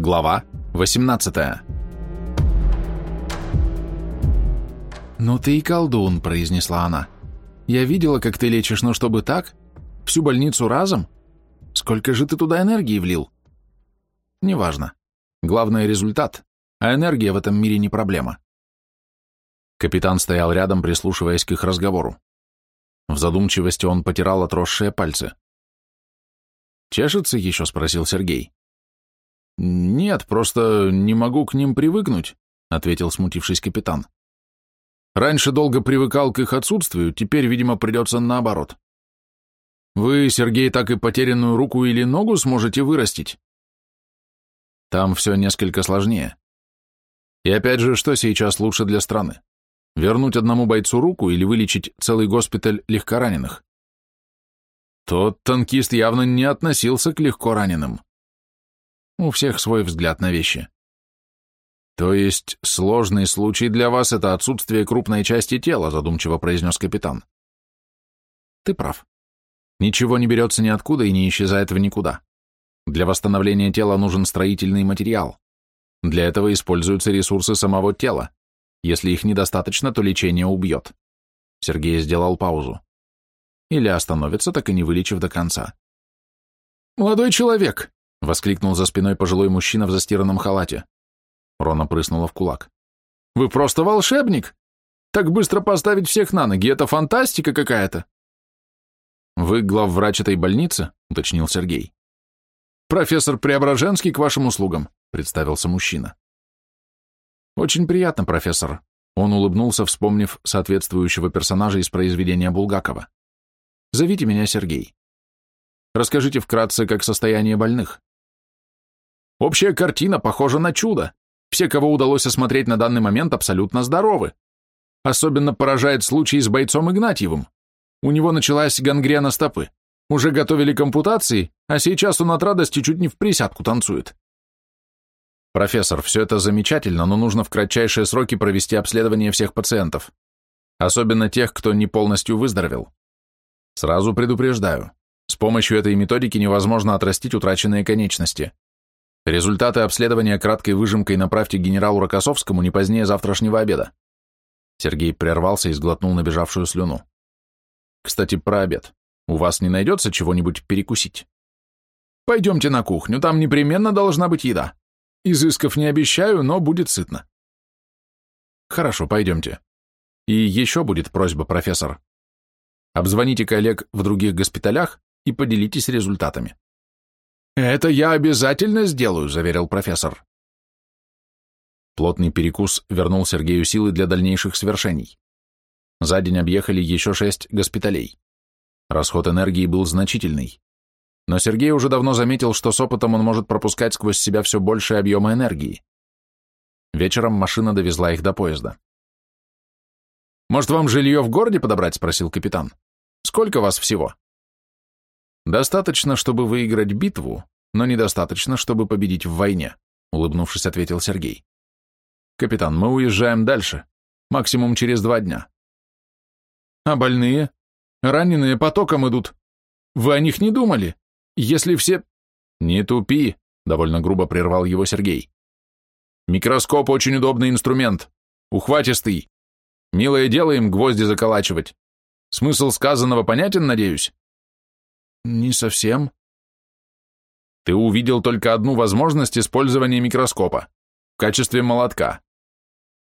Глава 18 «Ну ты и колдун», — произнесла она. «Я видела, как ты лечишь, но чтобы так? Всю больницу разом? Сколько же ты туда энергии влил?» «Неважно. Главное — результат, а энергия в этом мире не проблема». Капитан стоял рядом, прислушиваясь к их разговору. В задумчивости он потирал отросшие пальцы. «Чешется еще?» — спросил Сергей. «Нет, просто не могу к ним привыкнуть», — ответил смутившись капитан. «Раньше долго привыкал к их отсутствию, теперь, видимо, придется наоборот. Вы, Сергей, так и потерянную руку или ногу сможете вырастить?» Там все несколько сложнее. И опять же, что сейчас лучше для страны? Вернуть одному бойцу руку или вылечить целый госпиталь легкораненых? Тот танкист явно не относился к легкораненым. У всех свой взгляд на вещи. То есть сложный случай для вас — это отсутствие крупной части тела, задумчиво произнес капитан. Ты прав. Ничего не берется ниоткуда и не исчезает в никуда. Для восстановления тела нужен строительный материал. Для этого используются ресурсы самого тела. Если их недостаточно, то лечение убьет. Сергей сделал паузу. Или остановится, так и не вылечив до конца. «Молодой человек!» — воскликнул за спиной пожилой мужчина в застиранном халате. Рона прыснула в кулак. «Вы просто волшебник! Так быстро поставить всех на ноги — это фантастика какая-то!» «Вы главврач этой больницы?» — уточнил Сергей. «Профессор Преображенский к вашим услугам», — представился мужчина. «Очень приятно, профессор», — он улыбнулся, вспомнив соответствующего персонажа из произведения Булгакова. «Зовите меня Сергей. Расскажите вкратце, как состояние больных». Общая картина похожа на чудо. Все, кого удалось осмотреть на данный момент, абсолютно здоровы. Особенно поражает случай с бойцом Игнатьевым. У него началась гангрена стопы. Уже готовили компутации, а сейчас он от радости чуть не в присядку танцует. Профессор, все это замечательно, но нужно в кратчайшие сроки провести обследование всех пациентов. Особенно тех, кто не полностью выздоровел. Сразу предупреждаю, с помощью этой методики невозможно отрастить утраченные конечности. Результаты обследования краткой выжимкой направьте генералу Рокоссовскому не позднее завтрашнего обеда. Сергей прервался и сглотнул набежавшую слюну. Кстати, про обед. У вас не найдется чего-нибудь перекусить? Пойдемте на кухню, там непременно должна быть еда. Изысков не обещаю, но будет сытно. Хорошо, пойдемте. И еще будет просьба, профессор. Обзвоните коллег в других госпиталях и поделитесь результатами. «Это я обязательно сделаю», — заверил профессор. Плотный перекус вернул Сергею силы для дальнейших свершений. За день объехали еще шесть госпиталей. Расход энергии был значительный. Но Сергей уже давно заметил, что с опытом он может пропускать сквозь себя все большие объемы энергии. Вечером машина довезла их до поезда. «Может, вам жилье в городе подобрать?» — спросил капитан. «Сколько вас всего?» «Достаточно, чтобы выиграть битву, но недостаточно, чтобы победить в войне», улыбнувшись, ответил Сергей. «Капитан, мы уезжаем дальше. Максимум через два дня». «А больные? Раненые потоком идут. Вы о них не думали? Если все...» «Не тупи», — довольно грубо прервал его Сергей. «Микроскоп — очень удобный инструмент. Ухватистый. Милое дело им гвозди заколачивать. Смысл сказанного понятен, надеюсь?» Не совсем. Ты увидел только одну возможность использования микроскопа в качестве молотка.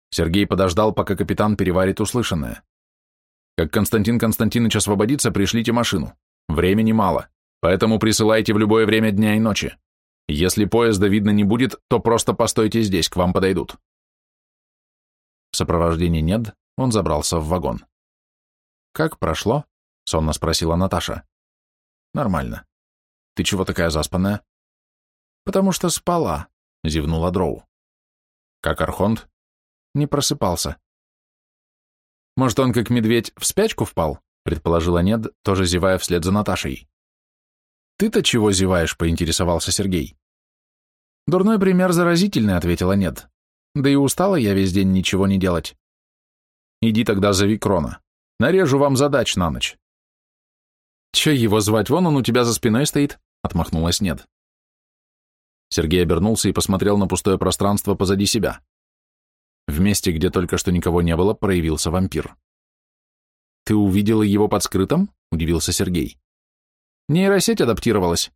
Сергей подождал, пока капитан переварит услышанное. Как Константин Константинович освободится, пришлите машину. Времени мало, поэтому присылайте в любое время дня и ночи. Если поезда видно не будет, то просто постойте здесь, к вам подойдут. В сопровождении нет, он забрался в вагон. «Как прошло?» — сонно спросила Наташа. Нормально. Ты чего такая заспанная? Потому что спала, зевнула Дроу. Как Архонт? Не просыпался. Может, он как медведь в спячку впал? Предположила Нед, тоже зевая вслед за Наташей. Ты-то чего зеваешь? Поинтересовался Сергей. Дурной пример заразительный, ответила Нед. Да и устала я весь день ничего не делать. Иди тогда зови Крона. Нарежу вам задач на ночь. «Че его звать? Вон он у тебя за спиной стоит», — отмахнулась Нед. Сергей обернулся и посмотрел на пустое пространство позади себя. В месте, где только что никого не было, проявился вампир. «Ты увидела его под скрытым?» — удивился Сергей. «Нейросеть адаптировалась.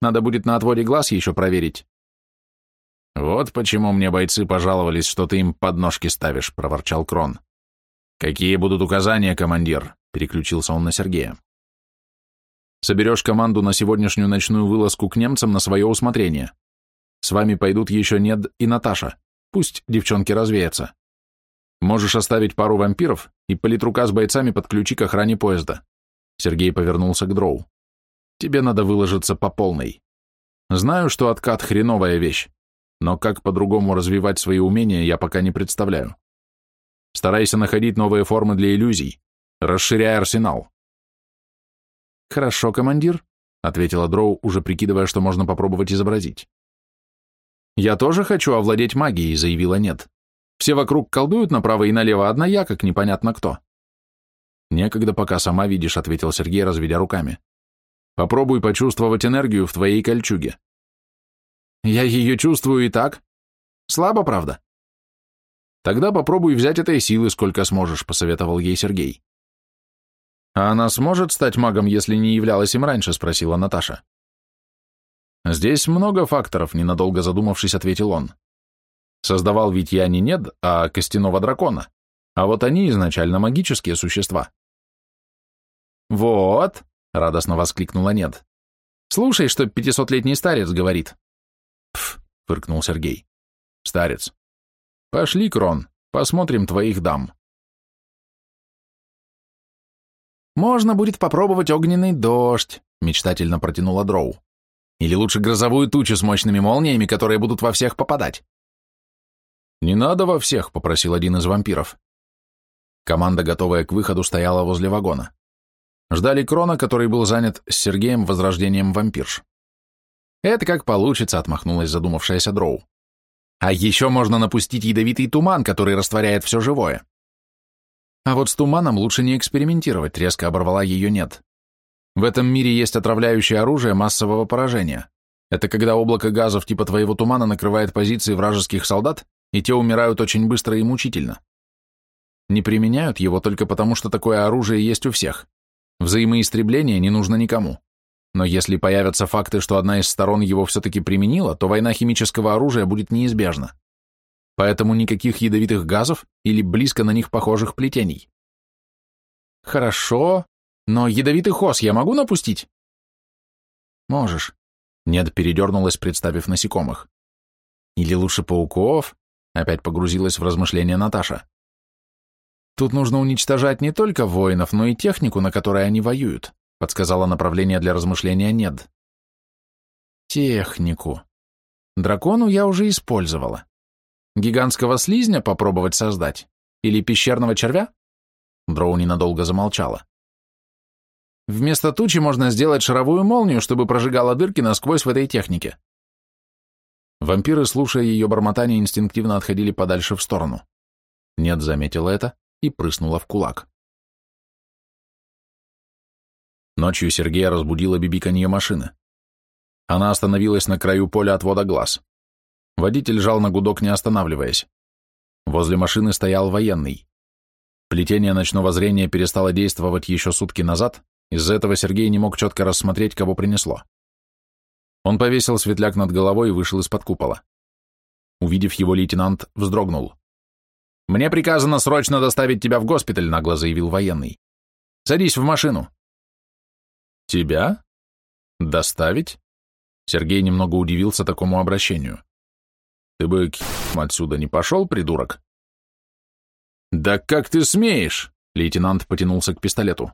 Надо будет на отводе глаз еще проверить». «Вот почему мне бойцы пожаловались, что ты им подножки ставишь», — проворчал Крон. «Какие будут указания, командир?» — переключился он на Сергея. «Соберешь команду на сегодняшнюю ночную вылазку к немцам на свое усмотрение. С вами пойдут еще Нед и Наташа. Пусть девчонки развеются. Можешь оставить пару вампиров и политрука с бойцами подключи к охране поезда». Сергей повернулся к Дроу. «Тебе надо выложиться по полной. Знаю, что откат — хреновая вещь, но как по-другому развивать свои умения, я пока не представляю. Старайся находить новые формы для иллюзий, расширяй арсенал. Хорошо, командир, ответила Дроу, уже прикидывая, что можно попробовать изобразить. Я тоже хочу овладеть магией, заявила Нет. Все вокруг колдуют направо и налево, одна я, как непонятно кто. Некогда пока сама видишь, ответил Сергей, разведя руками. Попробуй почувствовать энергию в твоей кольчуге. Я ее чувствую и так. Слабо, правда? Тогда попробуй взять этой силы, сколько сможешь, посоветовал ей Сергей. А она сможет стать магом, если не являлась им раньше, спросила Наташа. Здесь много факторов, ненадолго задумавшись, ответил он. Создавал ведь я не Нед, а костяного дракона, а вот они изначально магические существа. Вот, радостно воскликнула Нед. Слушай, что пятисотлетний старец говорит. Пф, фыркнул Сергей. Старец. Пошли, Крон, посмотрим твоих дам. Можно будет попробовать огненный дождь, мечтательно протянула Дроу. Или лучше грозовую тучу с мощными молниями, которые будут во всех попадать. «Не надо во всех», — попросил один из вампиров. Команда, готовая к выходу, стояла возле вагона. Ждали Крона, который был занят с Сергеем возрождением вампирш. «Это как получится», — отмахнулась задумавшаяся Дроу. «А еще можно напустить ядовитый туман, который растворяет все живое». «А вот с туманом лучше не экспериментировать», — резко оборвала ее нет. «В этом мире есть отравляющее оружие массового поражения. Это когда облако газов типа твоего тумана накрывает позиции вражеских солдат, и те умирают очень быстро и мучительно. Не применяют его только потому, что такое оружие есть у всех. Взаимоистребление не нужно никому. Но если появятся факты, что одна из сторон его все-таки применила, то война химического оружия будет неизбежна. Поэтому никаких ядовитых газов или близко на них похожих плетений. Хорошо, но ядовитый ос я могу напустить? Можешь. Нед передернулась, представив насекомых. Или лучше пауков? Опять погрузилась в размышления Наташа. Тут нужно уничтожать не только воинов, но и технику, на которой они воюют подсказала направление для размышления Нед. Технику. Дракону я уже использовала. Гигантского слизня попробовать создать? Или пещерного червя? Дроу ненадолго замолчала. Вместо тучи можно сделать шаровую молнию, чтобы прожигала дырки насквозь в этой технике. Вампиры, слушая ее бормотание, инстинктивно отходили подальше в сторону. Нет заметила это и прыснула в кулак. Ночью Сергея разбудила бибиканье машины. Она остановилась на краю поля отвода глаз. Водитель жал на гудок, не останавливаясь. Возле машины стоял военный. Плетение ночного зрения перестало действовать еще сутки назад, из-за этого Сергей не мог четко рассмотреть, кого принесло. Он повесил светляк над головой и вышел из-под купола. Увидев его, лейтенант вздрогнул. «Мне приказано срочно доставить тебя в госпиталь», — нагло заявил военный. «Садись в машину». «Тебя? Доставить?» Сергей немного удивился такому обращению. «Ты бы к отсюда не пошел, придурок?» «Да как ты смеешь?» Лейтенант потянулся к пистолету.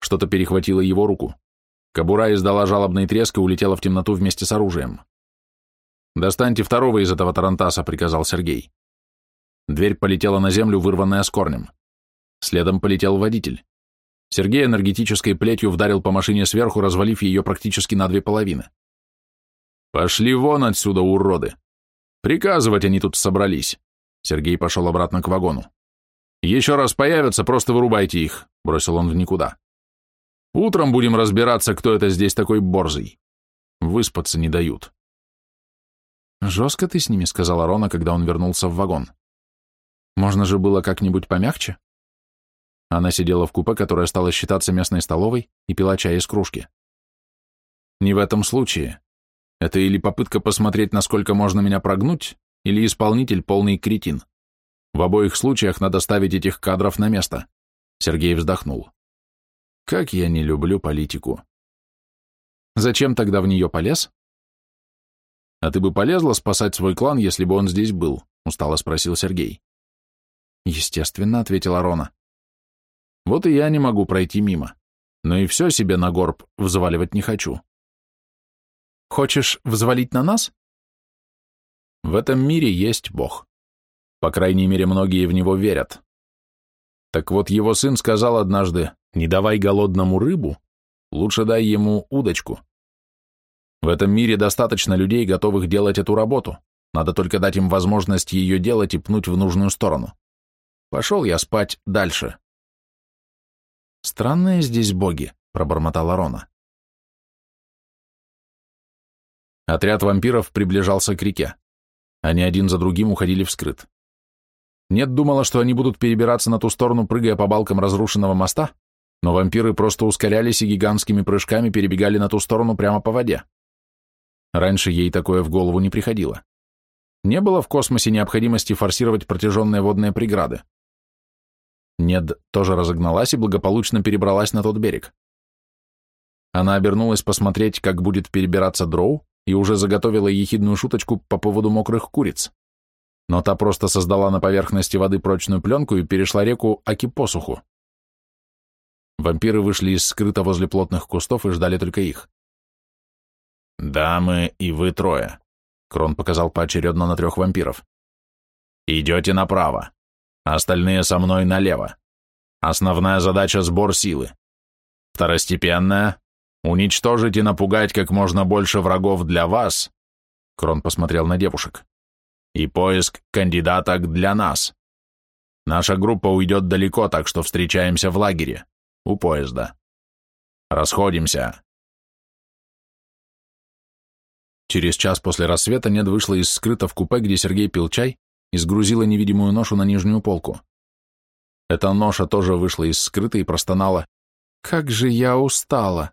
Что-то перехватило его руку. Кобура издала жалобный треск и улетела в темноту вместе с оружием. «Достаньте второго из этого тарантаса», — приказал Сергей. Дверь полетела на землю, вырванная с корнем. Следом полетел водитель. Сергей энергетической плетью вдарил по машине сверху, развалив ее практически на две половины. «Пошли вон отсюда, уроды! Приказывать они тут собрались!» Сергей пошел обратно к вагону. «Еще раз появятся, просто вырубайте их», — бросил он в никуда. «Утром будем разбираться, кто это здесь такой борзый. Выспаться не дают». Жестко ты с ними, сказала Рона, когда он вернулся в вагон. Можно же было как-нибудь помягче? Она сидела в купе, которое стало считаться местной столовой, и пила чай из кружки. Не в этом случае. Это или попытка посмотреть, насколько можно меня прогнуть, или исполнитель полный кретин. В обоих случаях надо ставить этих кадров на место. Сергей вздохнул. Как я не люблю политику. Зачем тогда в нее полез? А ты бы полезла спасать свой клан, если бы он здесь был? Устало спросил Сергей. Естественно, ответила Рона. Вот и я не могу пройти мимо. Но и все себе на горб взваливать не хочу. Хочешь взвалить на нас? В этом мире есть Бог. По крайней мере, многие в него верят. Так вот, его сын сказал однажды, не давай голодному рыбу, лучше дай ему удочку. В этом мире достаточно людей, готовых делать эту работу. Надо только дать им возможность ее делать и пнуть в нужную сторону. Пошел я спать дальше. «Странные здесь боги», — пробормотала Рона. Отряд вампиров приближался к реке. Они один за другим уходили вскрыт. Нет думала, что они будут перебираться на ту сторону, прыгая по балкам разрушенного моста, но вампиры просто ускорялись и гигантскими прыжками перебегали на ту сторону прямо по воде. Раньше ей такое в голову не приходило. Не было в космосе необходимости форсировать протяженные водные преграды. Нед тоже разогналась и благополучно перебралась на тот берег. Она обернулась посмотреть, как будет перебираться дроу, и уже заготовила ехидную шуточку по поводу мокрых куриц но та просто создала на поверхности воды прочную пленку и перешла реку Аки посуху. Вампиры вышли из скрыта возле плотных кустов и ждали только их. «Дамы и вы трое», — Крон показал поочередно на трех вампиров. «Идете направо, остальные со мной налево. Основная задача — сбор силы. Второстепенная — уничтожить и напугать как можно больше врагов для вас», — Крон посмотрел на девушек и поиск кандидаток для нас. Наша группа уйдет далеко, так что встречаемся в лагере, у поезда. Расходимся. Через час после рассвета Нед вышла из скрыта в купе, где Сергей пил чай, и сгрузила невидимую ношу на нижнюю полку. Эта ноша тоже вышла из скрыта и простонала. «Как же я устала!»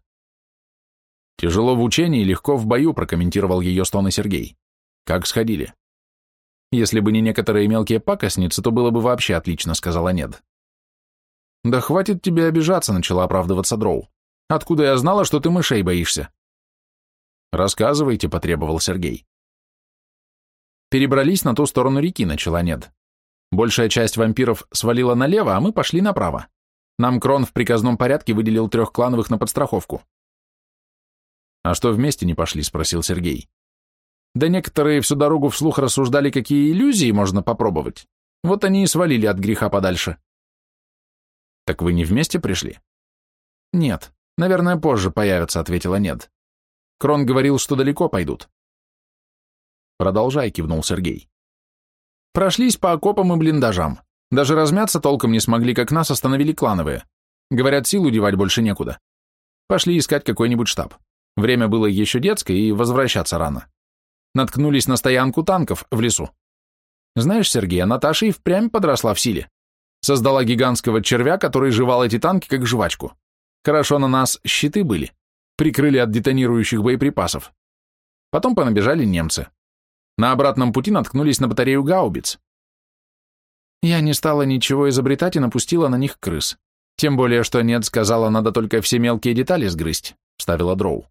«Тяжело в учении, легко в бою», прокомментировал ее стоны Сергей. «Как сходили?» Если бы не некоторые мелкие пакостницы, то было бы вообще отлично, сказала Нед. Да хватит тебе обижаться, начала оправдываться Дроу. Откуда я знала, что ты мышей боишься? Рассказывайте, потребовал Сергей. Перебрались на ту сторону реки, начала Нед. Большая часть вампиров свалила налево, а мы пошли направо. Нам Крон в приказном порядке выделил трех клановых на подстраховку. «А что вместе не пошли?» — спросил Сергей. Да некоторые всю дорогу вслух рассуждали, какие иллюзии можно попробовать. Вот они и свалили от греха подальше. Так вы не вместе пришли? Нет, наверное, позже появятся, ответила Нед. Крон говорил, что далеко пойдут. Продолжай, кивнул Сергей. Прошлись по окопам и блиндажам. Даже размяться толком не смогли, как нас остановили клановые. Говорят, силу девать больше некуда. Пошли искать какой-нибудь штаб. Время было еще детское, и возвращаться рано наткнулись на стоянку танков в лесу. Знаешь, Сергей, Наташа и впрямь подросла в силе. Создала гигантского червя, который жевал эти танки как жвачку. Хорошо на нас щиты были. Прикрыли от детонирующих боеприпасов. Потом понабежали немцы. На обратном пути наткнулись на батарею гаубиц. Я не стала ничего изобретать и напустила на них крыс. Тем более, что нет, сказала, надо только все мелкие детали сгрызть, вставила Дроу.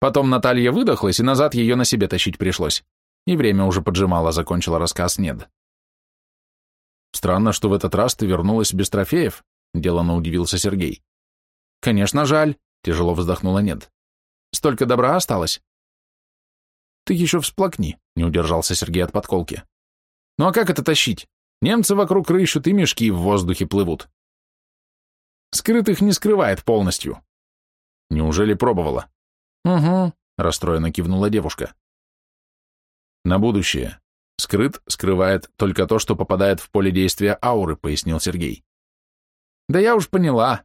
Потом Наталья выдохлась, и назад ее на себе тащить пришлось. И время уже поджимало, закончила рассказ Нед. Странно, что в этот раз ты вернулась без трофеев, делано удивился Сергей. Конечно, жаль, тяжело вздохнула Нед. Столько добра осталось. Ты еще всплакни, не удержался Сергей от подколки. Ну а как это тащить? Немцы вокруг рыщут и мешки в воздухе плывут. Скрытых не скрывает полностью. Неужели пробовала? «Угу», — расстроенно кивнула девушка. «На будущее. Скрыт скрывает только то, что попадает в поле действия ауры», — пояснил Сергей. «Да я уж поняла».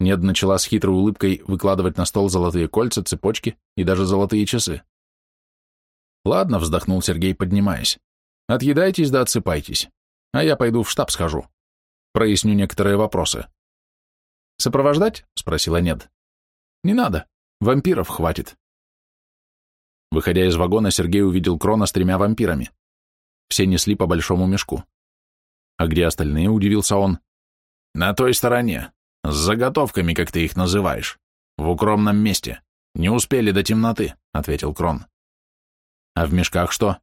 Нед начала с хитрой улыбкой выкладывать на стол золотые кольца, цепочки и даже золотые часы. Ладно, вздохнул Сергей, поднимаясь. Отъедайтесь да отсыпайтесь, а я пойду в штаб схожу. Проясню некоторые вопросы. «Сопровождать?» — спросила Нед. «Не надо. Вампиров хватит». Выходя из вагона, Сергей увидел Крона с тремя вампирами. Все несли по большому мешку. «А где остальные?» — удивился он. «На той стороне. С заготовками, как ты их называешь. В укромном месте. Не успели до темноты», — ответил Крон. «А в мешках что?»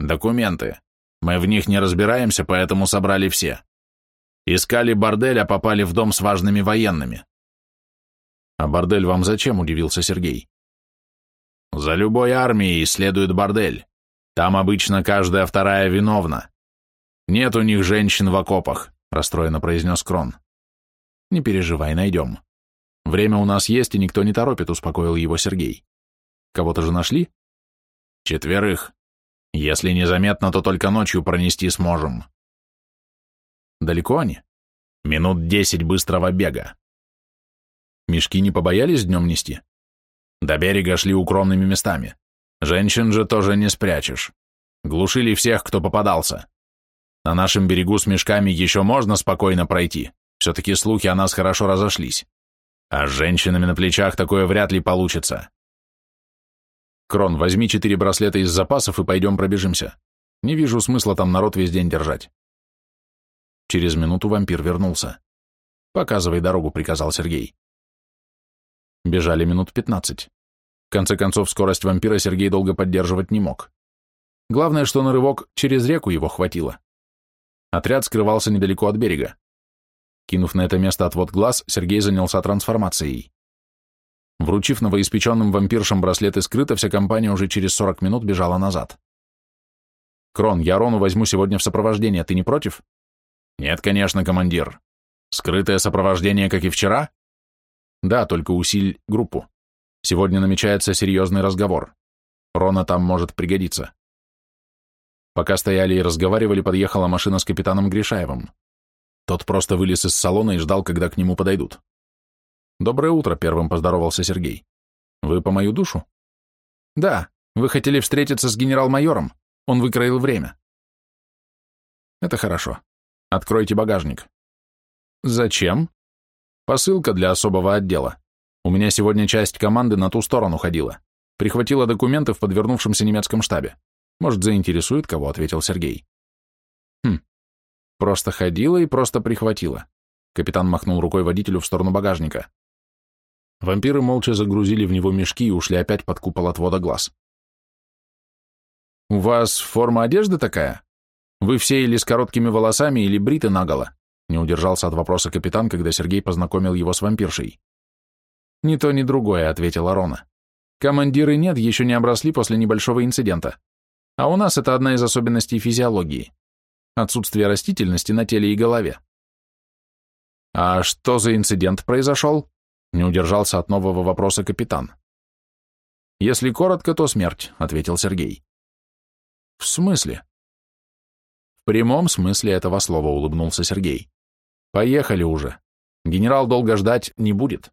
«Документы. Мы в них не разбираемся, поэтому собрали все. Искали бордель, а попали в дом с важными военными». «А бордель вам зачем?» — удивился Сергей. «За любой армией следует бордель. Там обычно каждая вторая виновна. Нет у них женщин в окопах», — расстроенно произнес Крон. «Не переживай, найдем. Время у нас есть, и никто не торопит», — успокоил его Сергей. «Кого-то же нашли?» «Четверых. Если незаметно, то только ночью пронести сможем». «Далеко они?» «Минут десять быстрого бега». «Мешки не побоялись днем нести?» «До берега шли укромными местами. Женщин же тоже не спрячешь. Глушили всех, кто попадался. На нашем берегу с мешками еще можно спокойно пройти. Все-таки слухи о нас хорошо разошлись. А с женщинами на плечах такое вряд ли получится. Крон, возьми четыре браслета из запасов и пойдем пробежимся. Не вижу смысла там народ весь день держать. Через минуту вампир вернулся. «Показывай дорогу», — приказал Сергей. Бежали минут пятнадцать. В конце концов, скорость вампира Сергей долго поддерживать не мог. Главное, что на рывок через реку его хватило. Отряд скрывался недалеко от берега. Кинув на это место отвод глаз, Сергей занялся трансформацией. Вручив новоиспеченным вампиршам браслеты скрыто, вся компания уже через 40 минут бежала назад. «Крон, я Рону возьму сегодня в сопровождение, ты не против?» «Нет, конечно, командир. Скрытое сопровождение, как и вчера?» «Да, только усиль группу. Сегодня намечается серьезный разговор. Рона там может пригодиться». Пока стояли и разговаривали, подъехала машина с капитаном Гришаевым. Тот просто вылез из салона и ждал, когда к нему подойдут. «Доброе утро», — первым поздоровался Сергей. «Вы по мою душу?» «Да, вы хотели встретиться с генерал-майором. Он выкроил время». «Это хорошо. Откройте багажник». «Зачем?» «Посылка для особого отдела. У меня сегодня часть команды на ту сторону ходила. Прихватила документы в подвернувшемся немецком штабе. Может, заинтересует кого?» — ответил Сергей. «Хм. Просто ходила и просто прихватила». Капитан махнул рукой водителю в сторону багажника. Вампиры молча загрузили в него мешки и ушли опять под купол отвода глаз. «У вас форма одежды такая? Вы все или с короткими волосами, или бриты наголо?» Не удержался от вопроса капитан, когда Сергей познакомил его с вампиршей. «Ни то, ни другое», — ответила Рона. «Командиры нет, еще не обросли после небольшого инцидента. А у нас это одна из особенностей физиологии. Отсутствие растительности на теле и голове. А что за инцидент произошел? Не удержался от нового вопроса капитан. Если коротко, то смерть, ответил Сергей. В смысле? В прямом смысле этого слова улыбнулся Сергей. Поехали уже. Генерал долго ждать не будет.